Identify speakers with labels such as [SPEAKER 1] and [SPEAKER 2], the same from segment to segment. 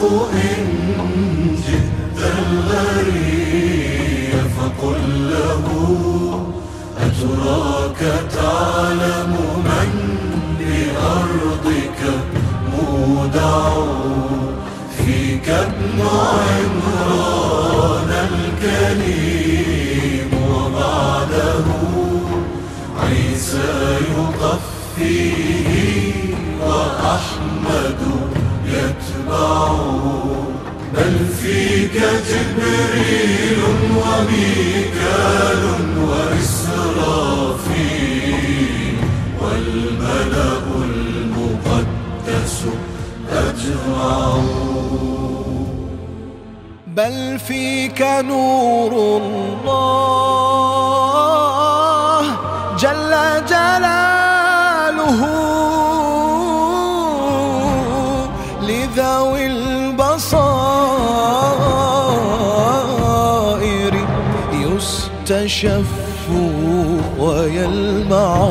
[SPEAKER 1] البرق إن جئت الغريب فقل له أتراك تعلم من بأرضك مودع فيك ابن عمران الكريم وبعده عيسى يقفيه بل فيك جبريل وميكال وإسرافيل والملأ المقدس أجمع
[SPEAKER 2] بل فيك نور الله جل جلاله يستشف ويلمع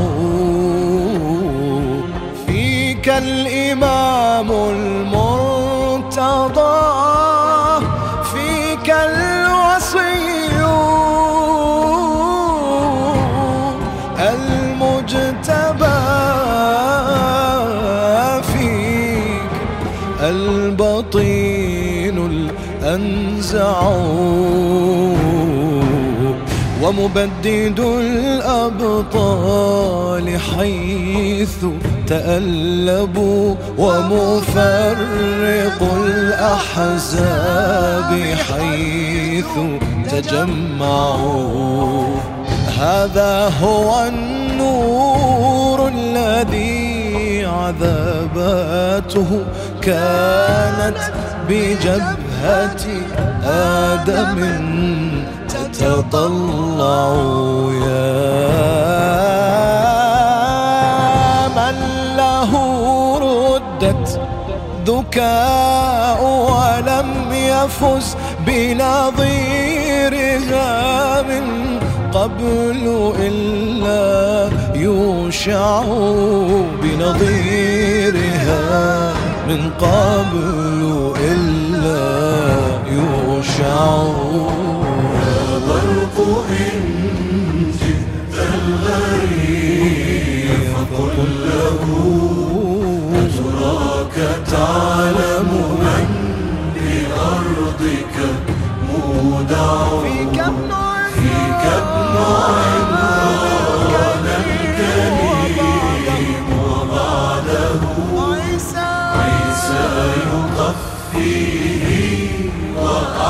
[SPEAKER 2] فيك الإمام المرتضى. فيك الوصي. المجتبى. فيك البطين الأنزع. ومبدد الأبطال حيث تألبوا ومفرق الأحزاب حيث تجمعوا. هذا هو النور الذي عذاباته كانت بجبهة آدم تتطلع يا من له ردت ذكاء ولم يفز بنظيرها من قبل إلا يوشع بنظيرها من قبل إلا يوشع
[SPEAKER 1] البرق إن جئت الغريب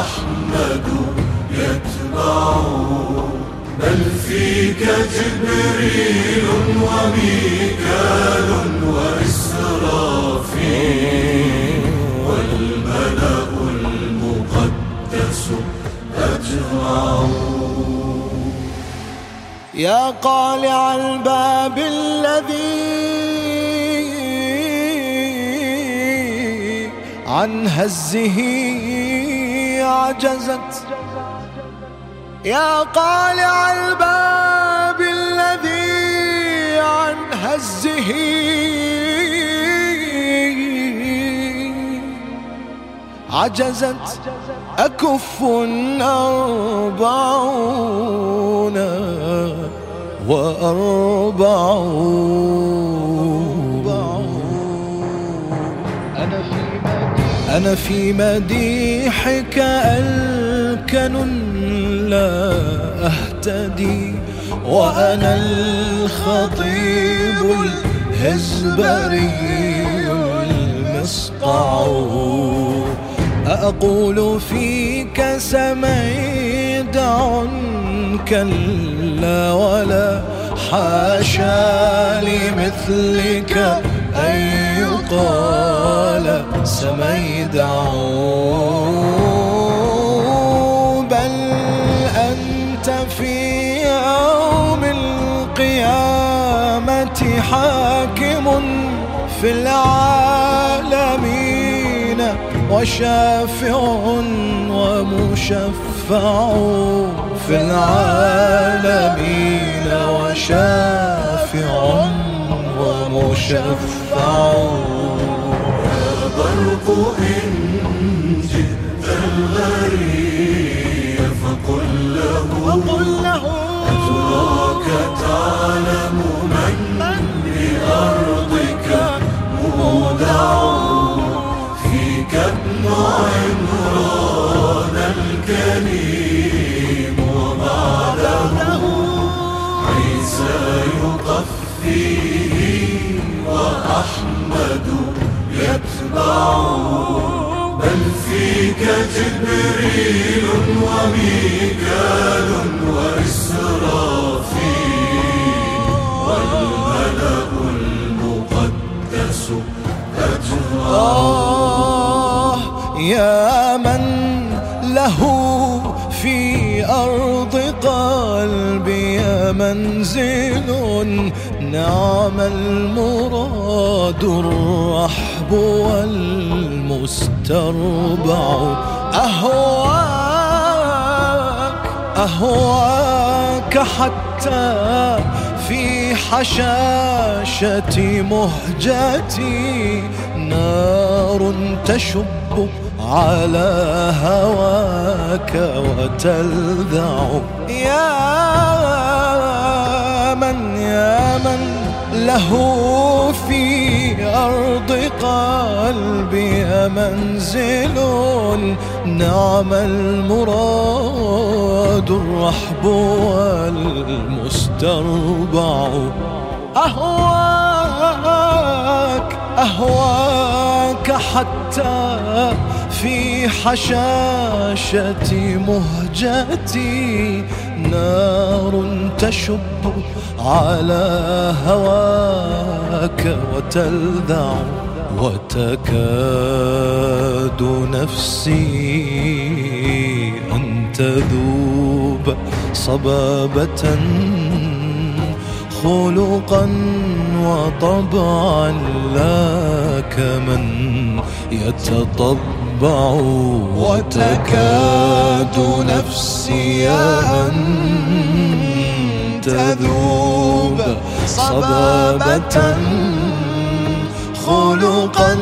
[SPEAKER 1] وأحمد يتبع بل فيك جبريل وميكال وإسرافيل والملأ المقدس أجمع
[SPEAKER 2] يا قالع الباب الذي عن هزه عجزت يا قالع الباب الذي عن هزه عجزت أكف أربعون وأربعون أنا في مديحك ألكن لا أهتدي وأنا الخطيب الهزبري المسقع أقول فيك سميدع كلا ولا حاشا لمثلك أن يقال سميدع بل أنت في يوم القيامة حاكم في العالمين وشافع ومشفع في العالمين وشافع ومشفع.
[SPEAKER 1] البرق إن جئت الغريب فقل له
[SPEAKER 2] وقل له
[SPEAKER 1] أتراك تعلم من بأرضك مودع فيك ابن عمران الكريم وبعده عيسى يقفيه بل فيك جبريل وميكال وإسرافيل والملأ المقدس أجمع
[SPEAKER 2] آه يا من له في أرض قلبي منزل نعم المراد الرحب والمستربع أهواك أهواك حتى في حشاشة مهجتي نار تشب على هواك وتلذع. يا من يا من له في أرض قلبي منزل نعم المراد الرحب والمستربع. أهواك أهواك حتى في حشاشة مهجتي نار تشب على هواك وتلذع وتكاد نفسي أن تذوب صبابة خلقا وطبعا لا كمن يتطبع وتكاد نفسي أن تذوب صبابة خلقا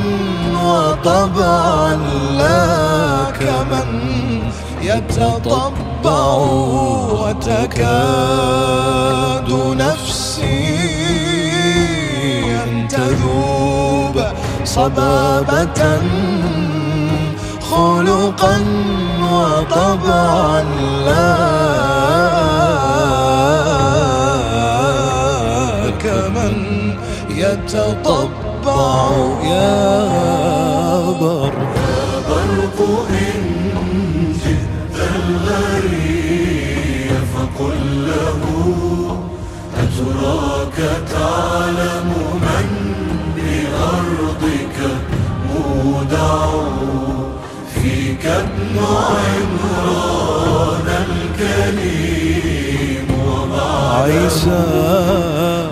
[SPEAKER 2] وطبعا لا كمن يتطبع وتكاد نفسي أن تذوب صبابة خلقا وطبعا لا يتطبع يا بر.
[SPEAKER 1] برق إن جئت الغريب فقل له أتراك تعلم من بأرضك مودع فيك ابن عمران الكريم ومع
[SPEAKER 2] عيسى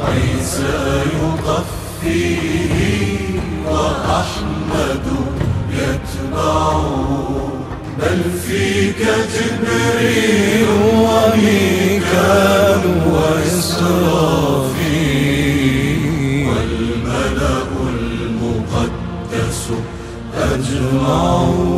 [SPEAKER 1] عيسى يقفيه وأحمد يتبعه بل فيك جبريل وميكال وإسرافيل والملأ المقدس أجمعون.